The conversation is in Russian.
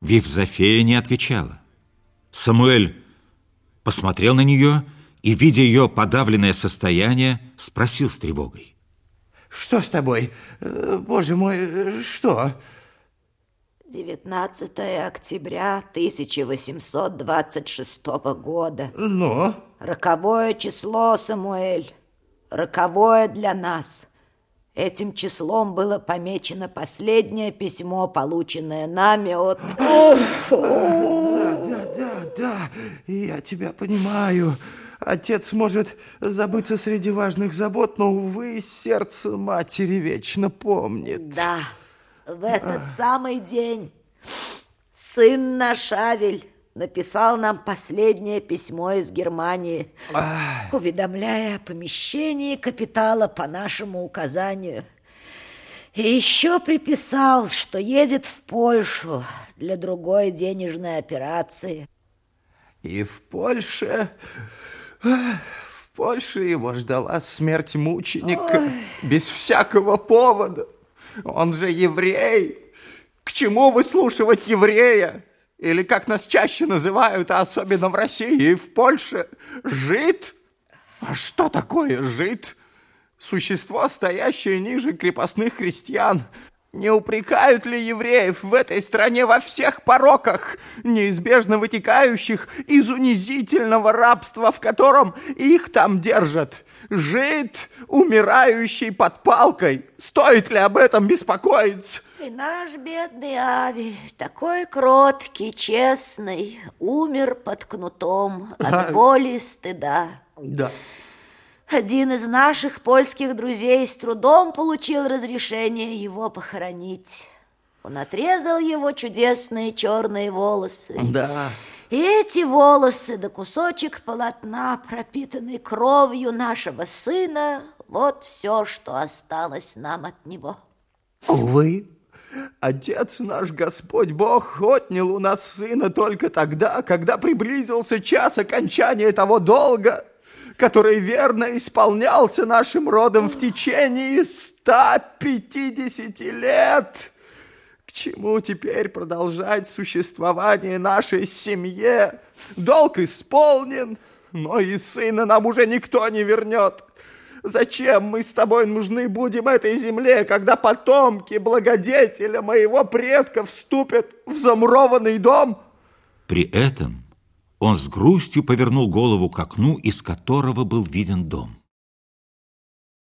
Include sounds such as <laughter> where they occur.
Вивзофея не отвечала. Самуэль посмотрел на нее и, видя ее подавленное состояние, спросил с тревогой. Что с тобой? Э, боже мой, что? 19 октября 1826 года. Ну? Роковое число, Самуэль. Роковое для нас. Этим числом было помечено последнее письмо, полученное нами от... <laughs> Да, да, да, да, я тебя понимаю. Отец может забыться среди важных забот, но, увы, сердце матери вечно помнит. Да, в этот самый день сын наш Авель написал нам последнее письмо из Германии, Ай. уведомляя о помещении капитала по нашему указанию. И еще приписал, что едет в Польшу для другой денежной операции. И в Польше... В Польше его ждала смерть мученика Ой. без всякого повода. Он же еврей. К чему выслушивать еврея? Или как нас чаще называют, а особенно в России и в Польше, жид. А что такое жид? Существо, стоящее ниже крепостных христиан. Не упрекают ли евреев в этой стране во всех пороках, неизбежно вытекающих из унизительного рабства, в котором их там держат? Жид, умирающий под палкой. Стоит ли об этом беспокоиться? И наш бедный Ави, такой кроткий, честный, умер под кнутом от боли и стыда. Да. Один из наших польских друзей с трудом получил разрешение его похоронить. Он отрезал его чудесные черные волосы. Да. И эти волосы да кусочек полотна, пропитанный кровью нашего сына, вот все, что осталось нам от него. Увы, Отец наш Господь Бог отнял у нас сына только тогда, когда приблизился час окончания того долга, который верно исполнялся нашим родом в течение 150 лет. К чему теперь продолжать существование нашей семье? Долг исполнен, но и сына нам уже никто не вернет. Зачем мы с тобой нужны будем этой земле, когда потомки благодетеля моего предка вступят в замурованный дом?» При этом он с грустью повернул голову к окну, из которого был виден дом.